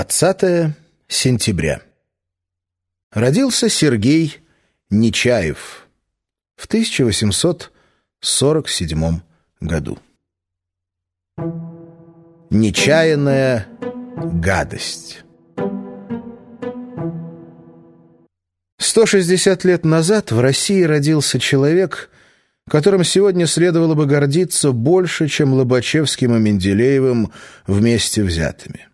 20 сентября. Родился Сергей Нечаев в 1847 году. Нечаянная гадость. 160 лет назад в России родился человек, которым сегодня следовало бы гордиться больше, чем Лобачевским и Менделеевым вместе взятыми.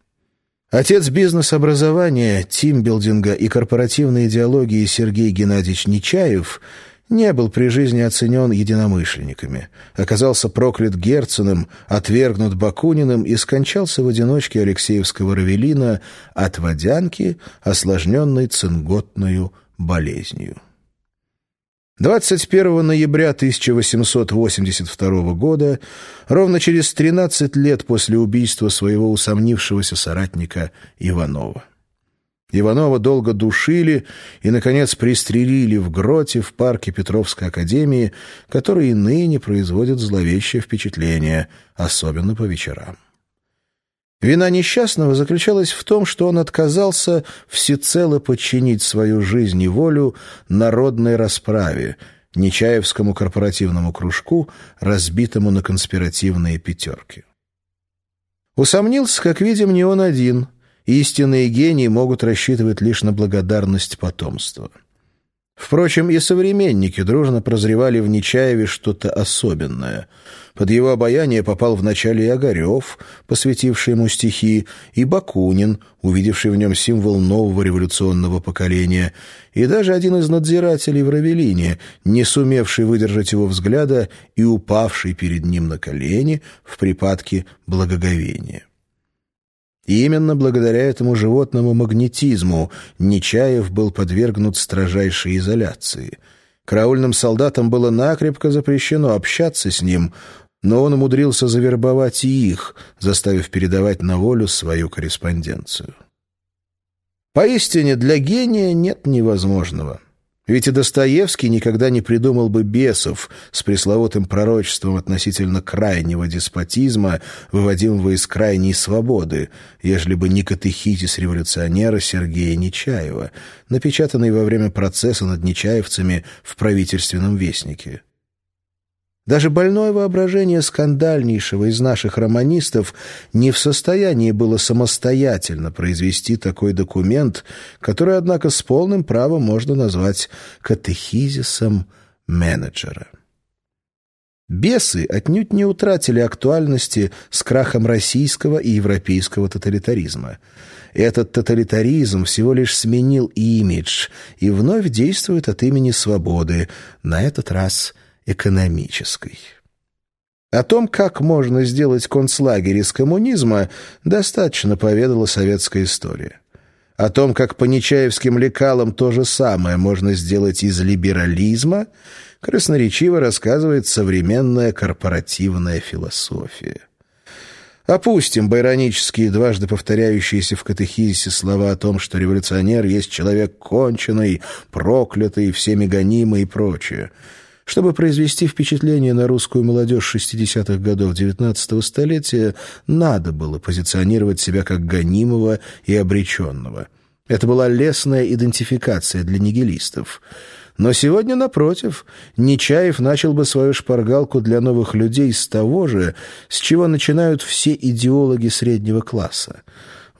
Отец бизнес-образования, тимбилдинга и корпоративной идеологии Сергей Геннадьевич Нечаев не был при жизни оценен единомышленниками, оказался проклят Герценом, отвергнут Бакуниным и скончался в одиночке Алексеевского Равелина от водянки, осложненной цинготную болезнью. 21 ноября 1882 года, ровно через 13 лет после убийства своего усомнившегося соратника Иванова. Иванова долго душили и, наконец, пристрелили в гроте в парке Петровской академии, который и ныне производит зловещее впечатление, особенно по вечерам. Вина несчастного заключалась в том, что он отказался всецело подчинить свою жизнь и волю народной расправе, Нечаевскому корпоративному кружку, разбитому на конспиративные пятерки. Усомнился, как видим, не он один. Истинные гении могут рассчитывать лишь на благодарность потомства. Впрочем, и современники дружно прозревали в Нечаеве что-то особенное. Под его обаяние попал вначале и Огарев, посвятивший ему стихи, и Бакунин, увидевший в нем символ нового революционного поколения, и даже один из надзирателей в Равелине, не сумевший выдержать его взгляда и упавший перед ним на колени в припадке благоговения. И именно благодаря этому животному магнетизму Нечаев был подвергнут строжайшей изоляции. Караульным солдатам было накрепко запрещено общаться с ним, но он умудрился завербовать их, заставив передавать на волю свою корреспонденцию. Поистине, для гения нет невозможного. Ведь и Достоевский никогда не придумал бы бесов с пресловутым пророчеством относительно крайнего деспотизма, выводимого из крайней свободы, ежели бы не катехизис революционера Сергея Нечаева, напечатанный во время процесса над нечаевцами в правительственном вестнике. Даже больное воображение скандальнейшего из наших романистов не в состоянии было самостоятельно произвести такой документ, который, однако, с полным правом можно назвать катехизисом менеджера. Бесы отнюдь не утратили актуальности с крахом российского и европейского тоталитаризма. Этот тоталитаризм всего лишь сменил имидж и вновь действует от имени свободы, на этот раз – экономической. О том, как можно сделать концлагерь из коммунизма, достаточно поведала советская история. О том, как по нечаевским лекалам то же самое можно сделать из либерализма, красноречиво рассказывает современная корпоративная философия. Опустим байронические, дважды повторяющиеся в катехизисе слова о том, что революционер есть человек конченый, проклятый, всеми гонимый и прочее – чтобы произвести впечатление на русскую молодежь 60-х годов XIX столетия, надо было позиционировать себя как гонимого и обреченного. Это была лесная идентификация для нигилистов. Но сегодня, напротив, Нечаев начал бы свою шпаргалку для новых людей с того же, с чего начинают все идеологи среднего класса.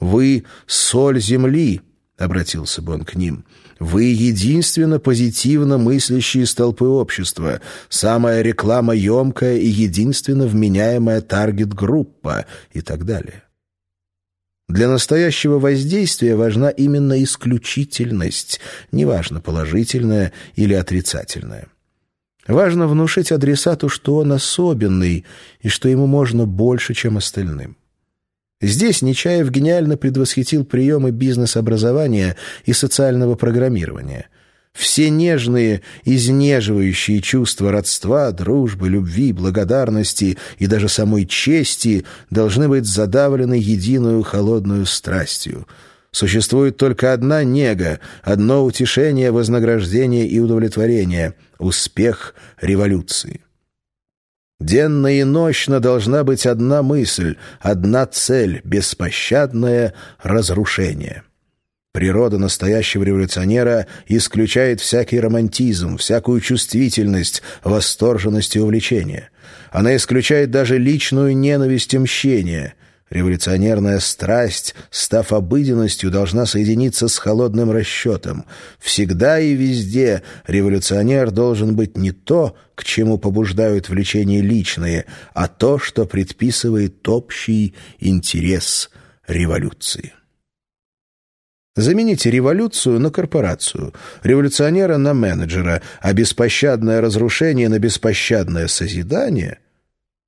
«Вы — соль земли», — обратился бы он к ним, — вы единственно позитивно мыслящие столпы общества, самая реклама емкая и единственно вменяемая таргет-группа и так далее. Для настоящего воздействия важна именно исключительность, неважно положительная или отрицательная. Важно внушить адресату, что он особенный и что ему можно больше, чем остальным. Здесь Нечаев гениально предвосхитил приемы бизнес-образования и социального программирования. Все нежные, изнеживающие чувства родства, дружбы, любви, благодарности и даже самой чести должны быть задавлены единую холодную страстью. Существует только одна нега, одно утешение, вознаграждение и удовлетворение — успех революции. Денно и нощно должна быть одна мысль, одна цель — беспощадное разрушение. Природа настоящего революционера исключает всякий романтизм, всякую чувствительность, восторженность и увлечение. Она исключает даже личную ненависть и мщение — Революционерная страсть, став обыденностью, должна соединиться с холодным расчетом. Всегда и везде революционер должен быть не то, к чему побуждают влечения личные, а то, что предписывает общий интерес революции. Замените революцию на корпорацию, революционера на менеджера, а беспощадное разрушение на беспощадное созидание —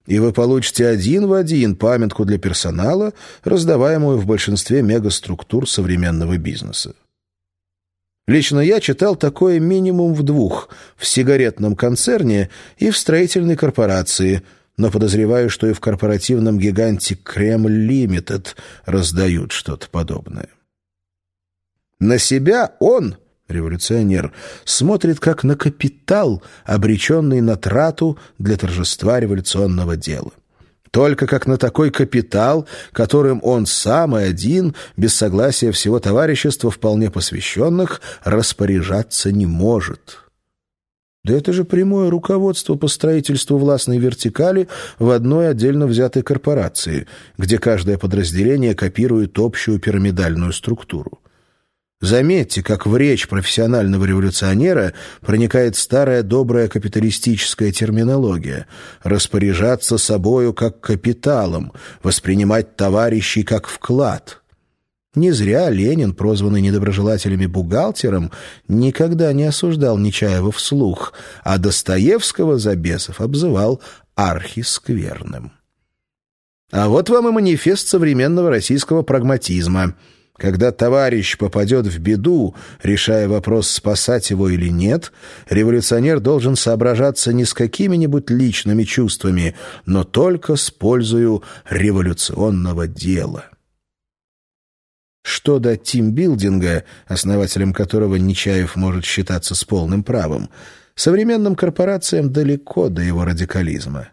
и вы получите один в один памятку для персонала, раздаваемую в большинстве мегаструктур современного бизнеса. Лично я читал такое минимум в двух – в сигаретном концерне и в строительной корпорации, но подозреваю, что и в корпоративном гиганте Кремль Лимитед раздают что-то подобное. На себя он – Революционер смотрит как на капитал, обреченный на трату для торжества революционного дела. Только как на такой капитал, которым он сам и один, без согласия всего товарищества вполне посвященных, распоряжаться не может. Да это же прямое руководство по строительству властной вертикали в одной отдельно взятой корпорации, где каждое подразделение копирует общую пирамидальную структуру. Заметьте, как в речь профессионального революционера проникает старая добрая капиталистическая терминология «распоряжаться собою как капиталом», «воспринимать товарищей как вклад». Не зря Ленин, прозванный недоброжелателями бухгалтером, никогда не осуждал Нечаева вслух, а Достоевского за бесов обзывал архискверным. А вот вам и манифест современного российского прагматизма – когда товарищ попадет в беду, решая вопрос, спасать его или нет, революционер должен соображаться не с какими-нибудь личными чувствами, но только с пользою революционного дела. Что до тимбилдинга, основателем которого Нечаев может считаться с полным правом, современным корпорациям далеко до его радикализма.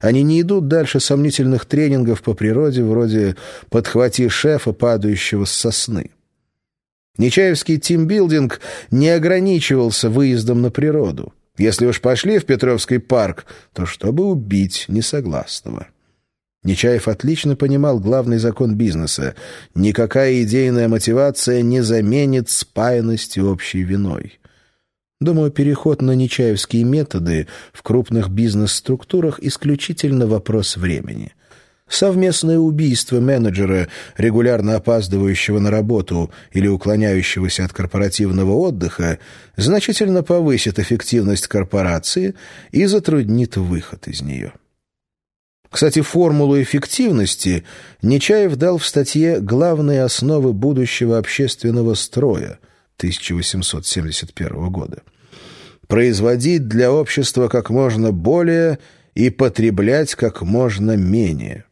Они не идут дальше сомнительных тренингов по природе, вроде «подхвати шефа, падающего с сосны». Нечаевский тимбилдинг не ограничивался выездом на природу. Если уж пошли в Петровский парк, то чтобы убить несогласного. Нечаев отлично понимал главный закон бизнеса. Никакая идейная мотивация не заменит спаянности общей виной. Думаю, переход на нечаевские методы в крупных бизнес-структурах исключительно вопрос времени. Совместное убийство менеджера, регулярно опаздывающего на работу или уклоняющегося от корпоративного отдыха, значительно повысит эффективность корпорации и затруднит выход из нее. Кстати, формулу эффективности Нечаев дал в статье «Главные основы будущего общественного строя» 1871 года производить для общества как можно более и потреблять как можно менее.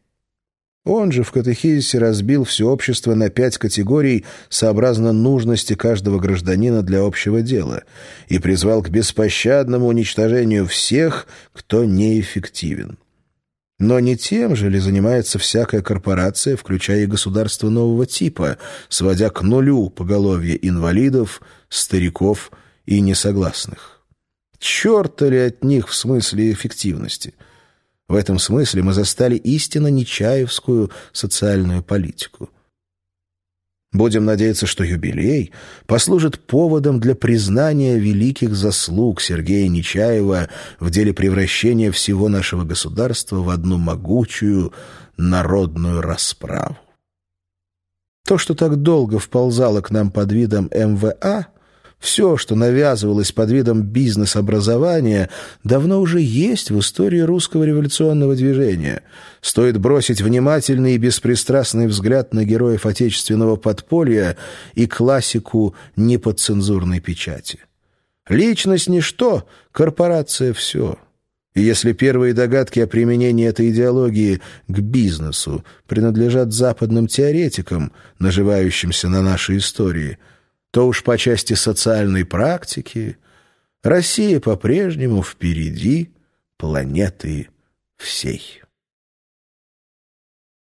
Он же в катехизисе разбил все общество на пять категорий сообразно нужности каждого гражданина для общего дела и призвал к беспощадному уничтожению всех, кто неэффективен. Но не тем же ли занимается всякая корпорация, включая и государство нового типа, сводя к нулю поголовье инвалидов, стариков и несогласных? Черта ли от них в смысле эффективности? В этом смысле мы застали истинно нечаевскую социальную политику. Будем надеяться, что юбилей послужит поводом для признания великих заслуг Сергея Нечаева в деле превращения всего нашего государства в одну могучую народную расправу. То, что так долго вползало к нам под видом МВА – все, что навязывалось под видом бизнес-образования, давно уже есть в истории русского революционного движения. Стоит бросить внимательный и беспристрастный взгляд на героев отечественного подполья и классику неподцензурной печати. Личность — ничто, корпорация — все. И если первые догадки о применении этой идеологии к бизнесу принадлежат западным теоретикам, наживающимся на нашей истории — то уж по части социальной практики Россия по-прежнему впереди планеты всей.